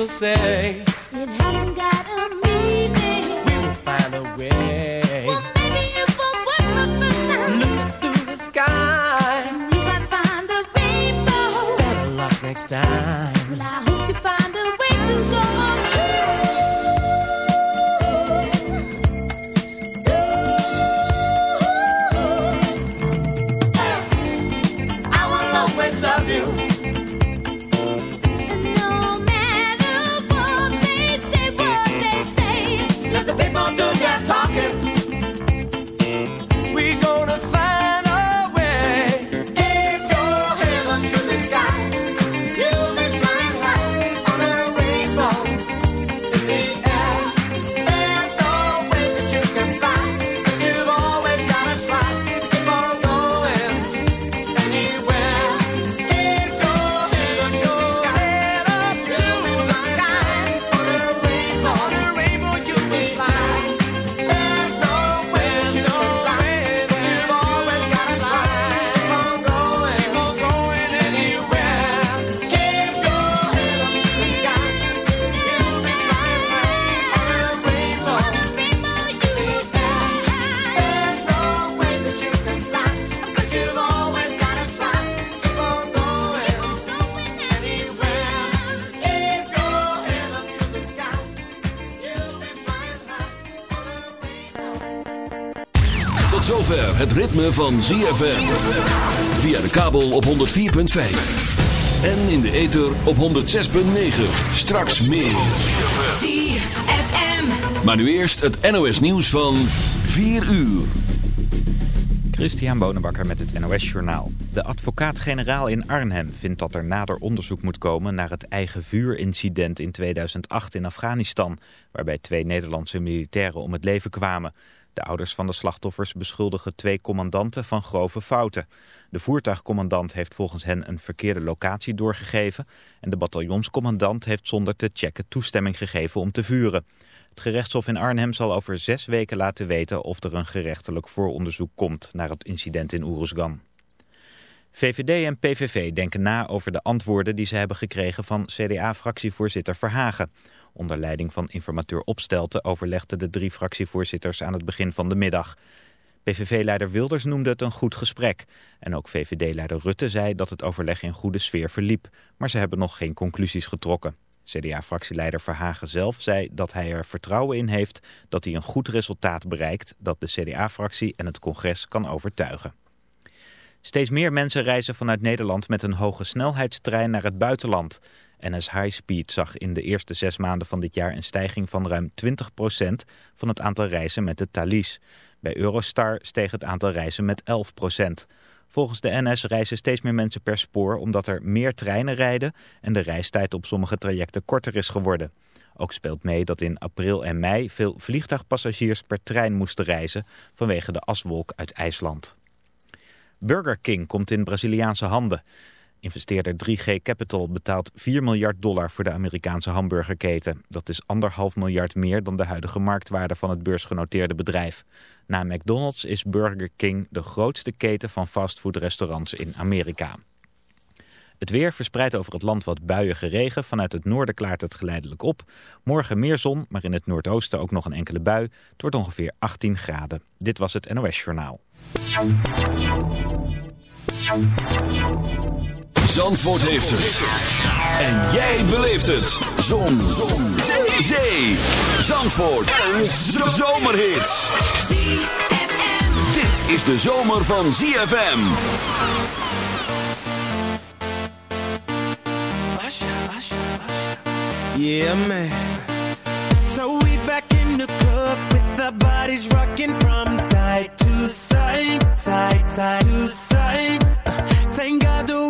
people say ritme van ZFM. Via de kabel op 104.5. En in de ether op 106.9. Straks meer. ZFM. Maar nu eerst het NOS nieuws van 4 uur. Christian Bonenbakker met het NOS Journaal. De advocaat-generaal in Arnhem vindt dat er nader onderzoek moet komen naar het eigen vuurincident in 2008 in Afghanistan, waarbij twee Nederlandse militairen om het leven kwamen. De ouders van de slachtoffers beschuldigen twee commandanten van grove fouten. De voertuigcommandant heeft volgens hen een verkeerde locatie doorgegeven en de bataljonscommandant heeft zonder te checken toestemming gegeven om te vuren. Het gerechtshof in Arnhem zal over zes weken laten weten of er een gerechtelijk vooronderzoek komt naar het incident in Oeruzgan. VVD en PVV denken na over de antwoorden die ze hebben gekregen van CDA-fractievoorzitter Verhagen. Onder leiding van informateur Opstelten overlegden de drie fractievoorzitters aan het begin van de middag. PVV-leider Wilders noemde het een goed gesprek. En ook VVD-leider Rutte zei dat het overleg in goede sfeer verliep. Maar ze hebben nog geen conclusies getrokken. CDA-fractieleider Verhagen zelf zei dat hij er vertrouwen in heeft dat hij een goed resultaat bereikt dat de CDA-fractie en het congres kan overtuigen. Steeds meer mensen reizen vanuit Nederland met een hoge snelheidstrein naar het buitenland. NS High Speed zag in de eerste zes maanden van dit jaar een stijging van ruim 20% van het aantal reizen met de Thalys. Bij Eurostar steeg het aantal reizen met 11%. Volgens de NS reizen steeds meer mensen per spoor omdat er meer treinen rijden en de reistijd op sommige trajecten korter is geworden. Ook speelt mee dat in april en mei veel vliegtuigpassagiers per trein moesten reizen vanwege de aswolk uit IJsland. Burger King komt in Braziliaanse handen. Investeerder 3G Capital betaalt 4 miljard dollar voor de Amerikaanse hamburgerketen. Dat is anderhalf miljard meer dan de huidige marktwaarde van het beursgenoteerde bedrijf. Na McDonald's is Burger King de grootste keten van fastfoodrestaurants in Amerika. Het weer verspreidt over het land wat buiige regen. Vanuit het noorden klaart het geleidelijk op. Morgen meer zon, maar in het noordoosten ook nog een enkele bui. Het wordt ongeveer 18 graden. Dit was het NOS Journaal. Zandvoort heeft het. En jij beleeft het. Zon. Zon. Zee. Zee. Zandvoort. Een zomerhit. Dit is de zomer van ZFM. Yeah, man. So we back in the club with our bodies rocking from side to side, side, side to side. Thank God the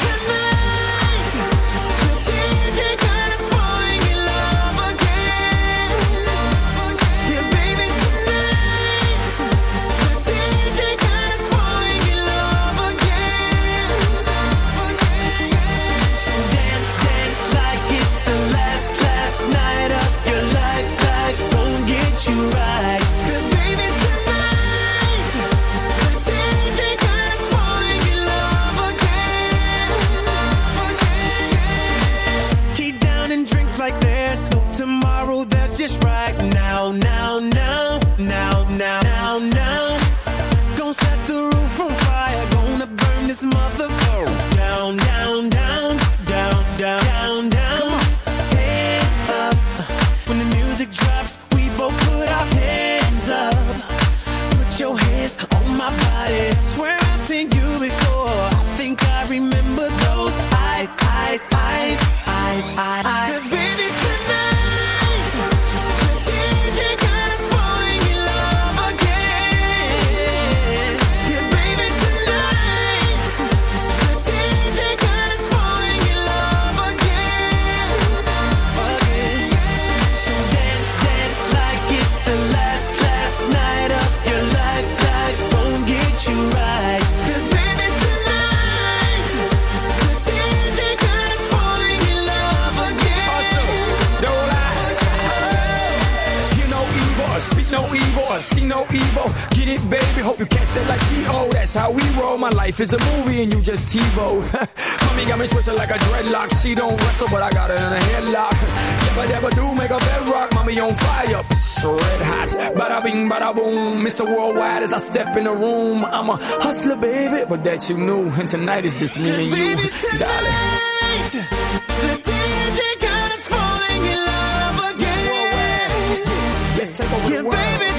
this right now, now, now, now, now, now, now. it, baby. Hope you catch that like T.O. That's how we roll. My life is a movie and you just TVO. Mommy got me twisted like a dreadlock. She don't wrestle, but I got her in a headlock. If I ever do make a bedrock, mommy on fire. Psst, red hot. Bada bing, bada boom. Mr. Worldwide as I step in the room. I'm a hustler, baby, but that you knew. And tonight is just me and baby, you, tonight, darling. The DJ is falling in love again. Yeah. Baby,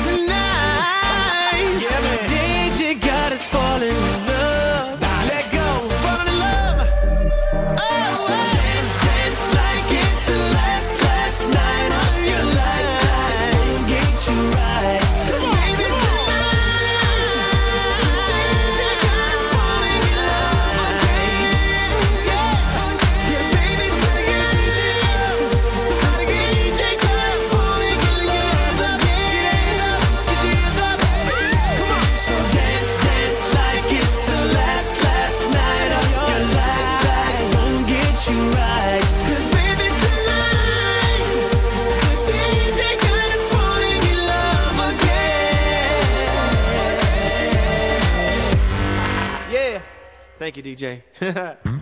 DJ.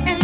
and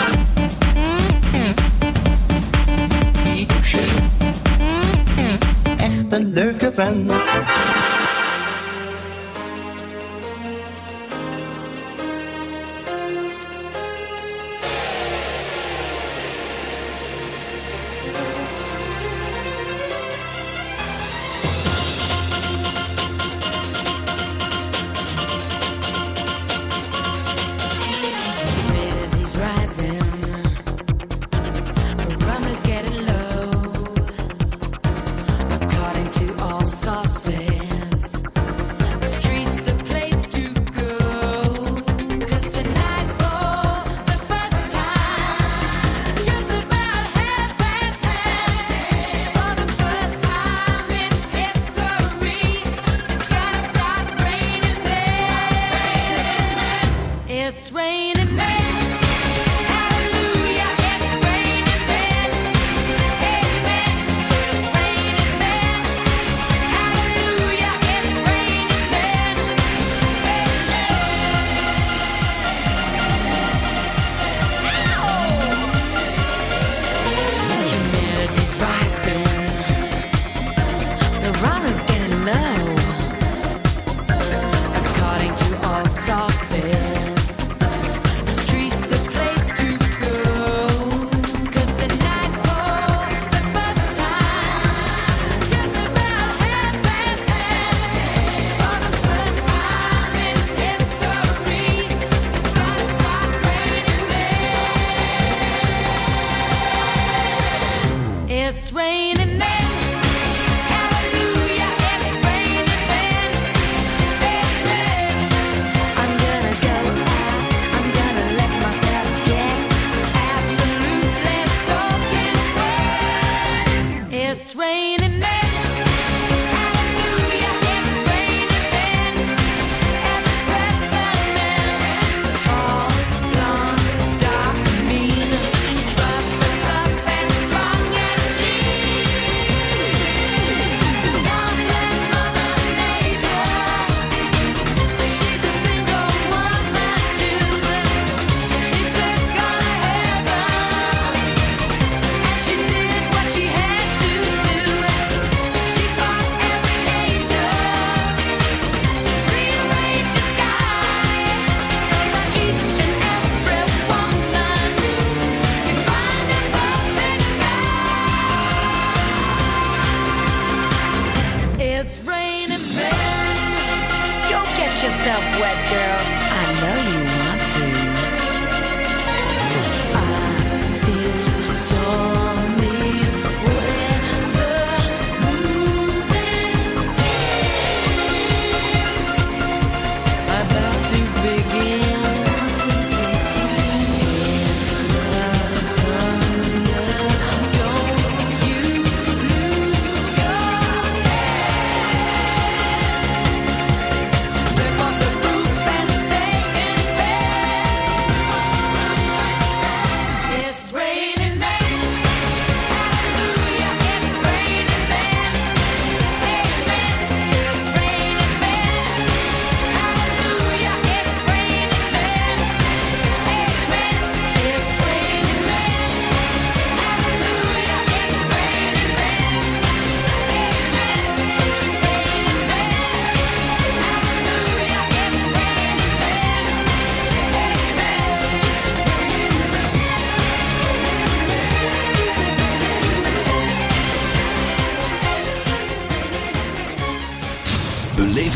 It's raining.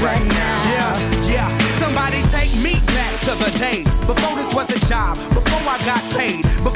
right now. Yeah, yeah. Somebody take me back to the days before this was a job, before I got paid, before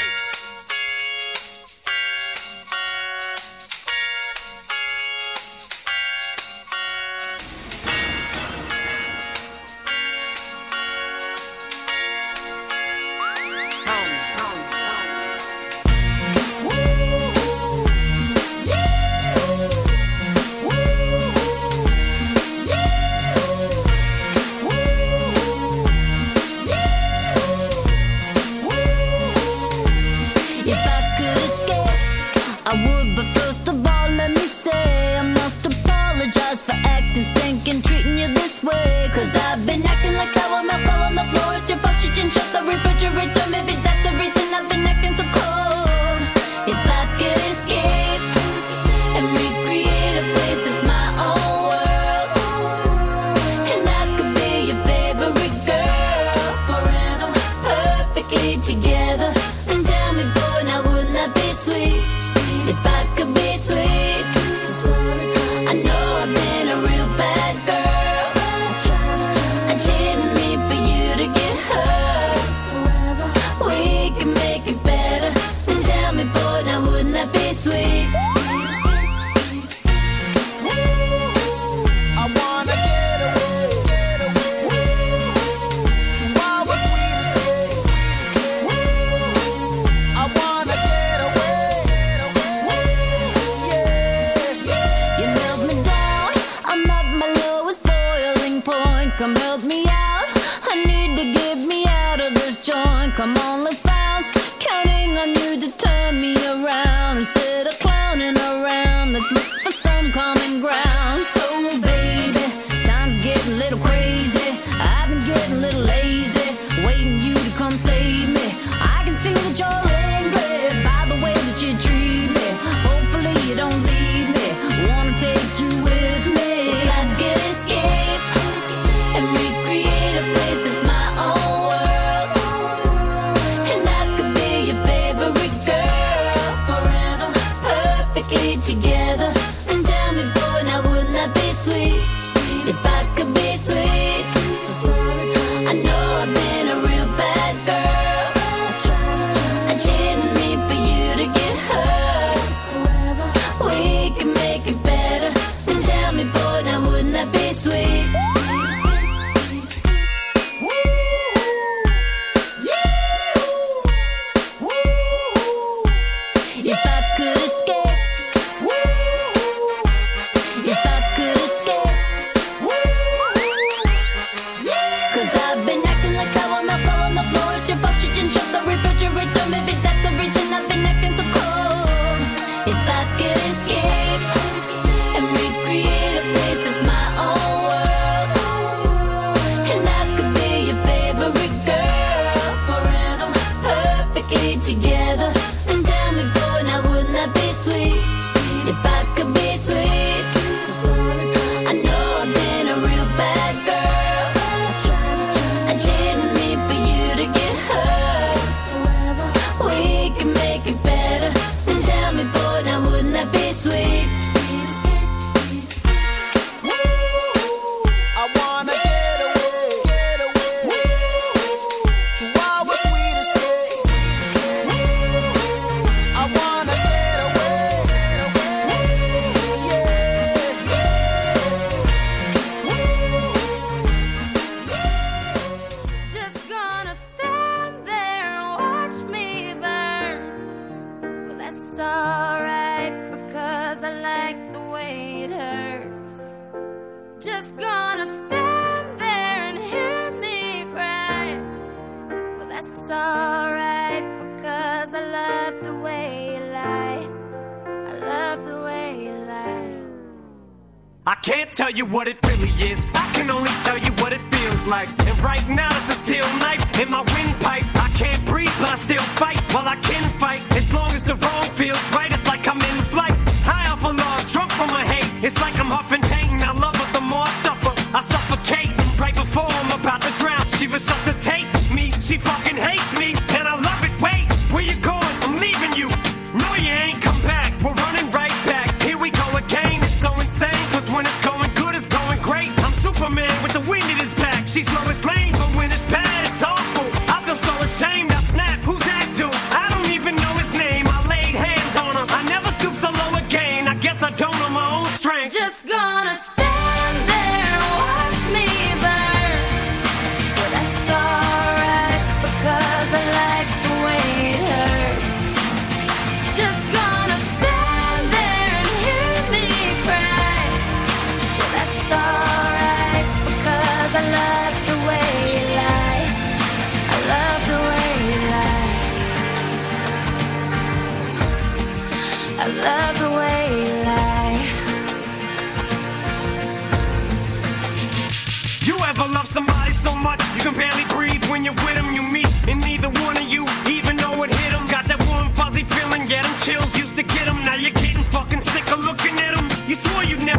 chills used to get them, now you're getting fucking sick of looking at them. You swore you'd never.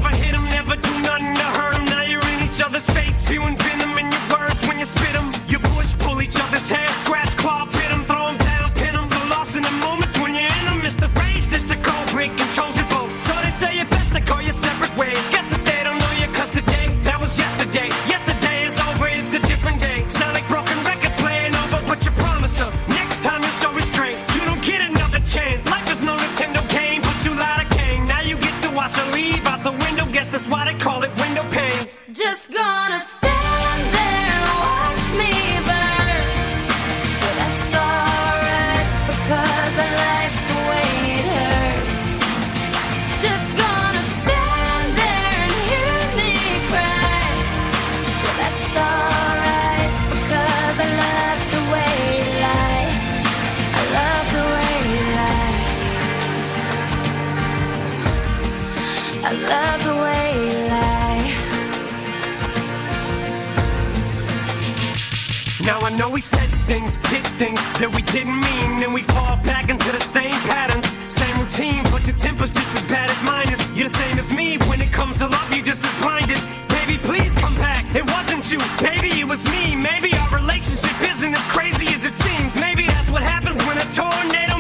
was me. Maybe our relationship isn't as crazy as it seems. Maybe that's what happens when a tornado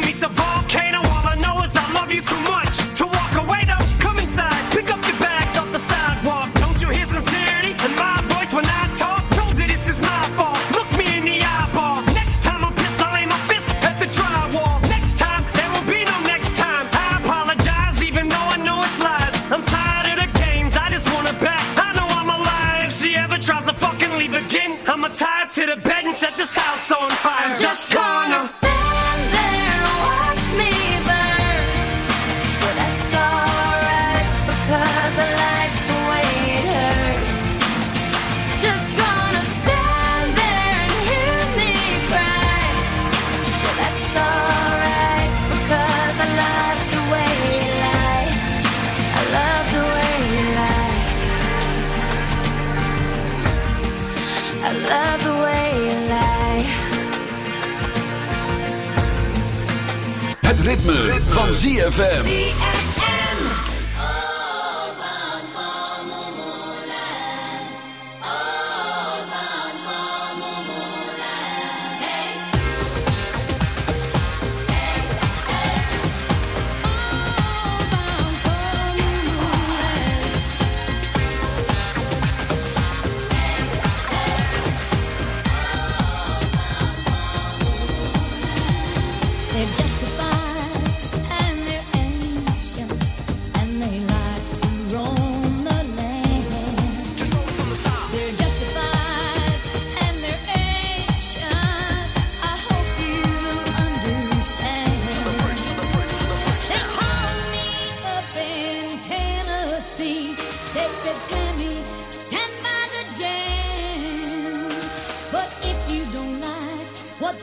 ZFM.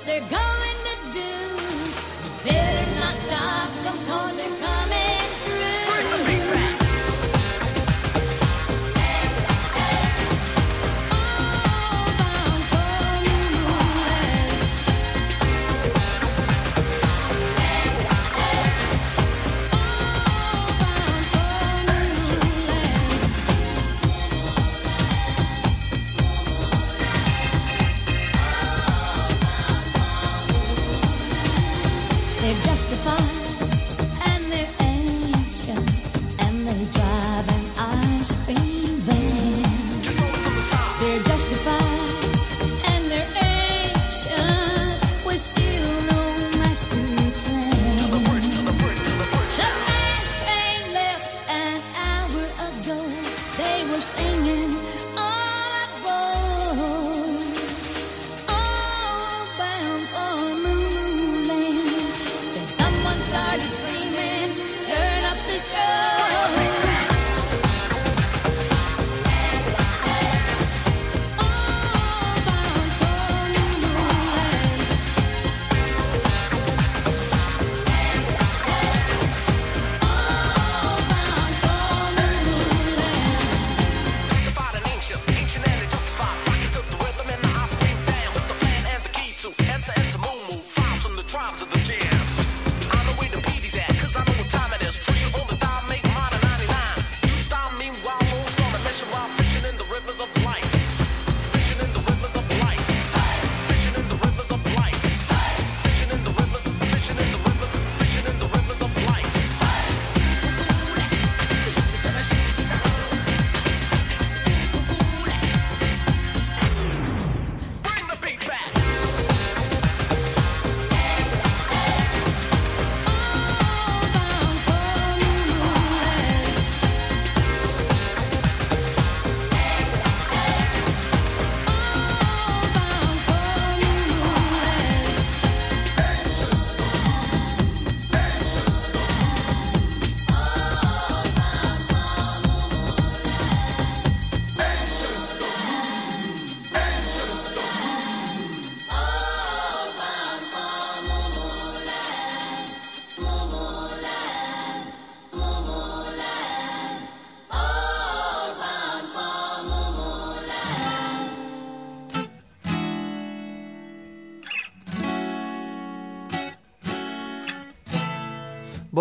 they're going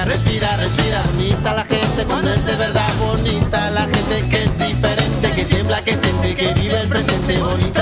Respira, respira, bonita la gente cuando es de verdad, bonita. La gente que es diferente, que tiembla, que siente, que vive el presente, bonita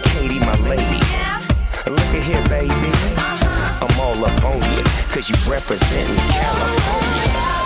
Katie, my lady. Yeah. Look at here, baby. Uh-huh. I'm all up on you, cause you representing California.